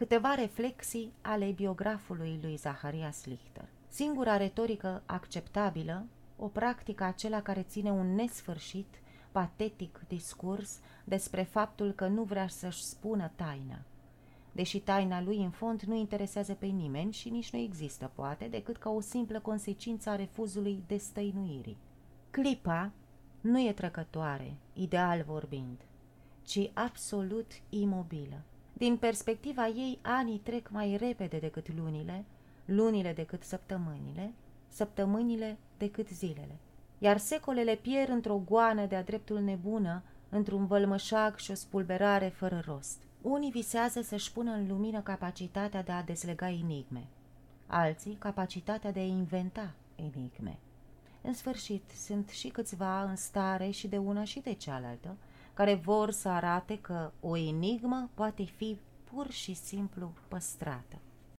Câteva reflexii ale biografului lui Zaharia Slichter. Singura retorică acceptabilă, o practică acela care ține un nesfârșit, patetic discurs despre faptul că nu vrea să-și spună taina. Deși taina lui în fond nu interesează pe nimeni și nici nu există, poate, decât ca o simplă consecință a refuzului destăinuirii. Clipa nu e trecătoare, ideal vorbind, ci absolut imobilă. Din perspectiva ei, anii trec mai repede decât lunile, lunile decât săptămânile, săptămânile decât zilele. Iar secolele pierd într-o goană de-a dreptul nebună, într-un vălmășag și o spulberare fără rost. Unii visează să-și pună în lumină capacitatea de a deslega enigme, alții capacitatea de a inventa enigme. În sfârșit, sunt și câțiva în stare și de una și de cealaltă, care vor să arate că o enigmă poate fi pur și simplu păstrată.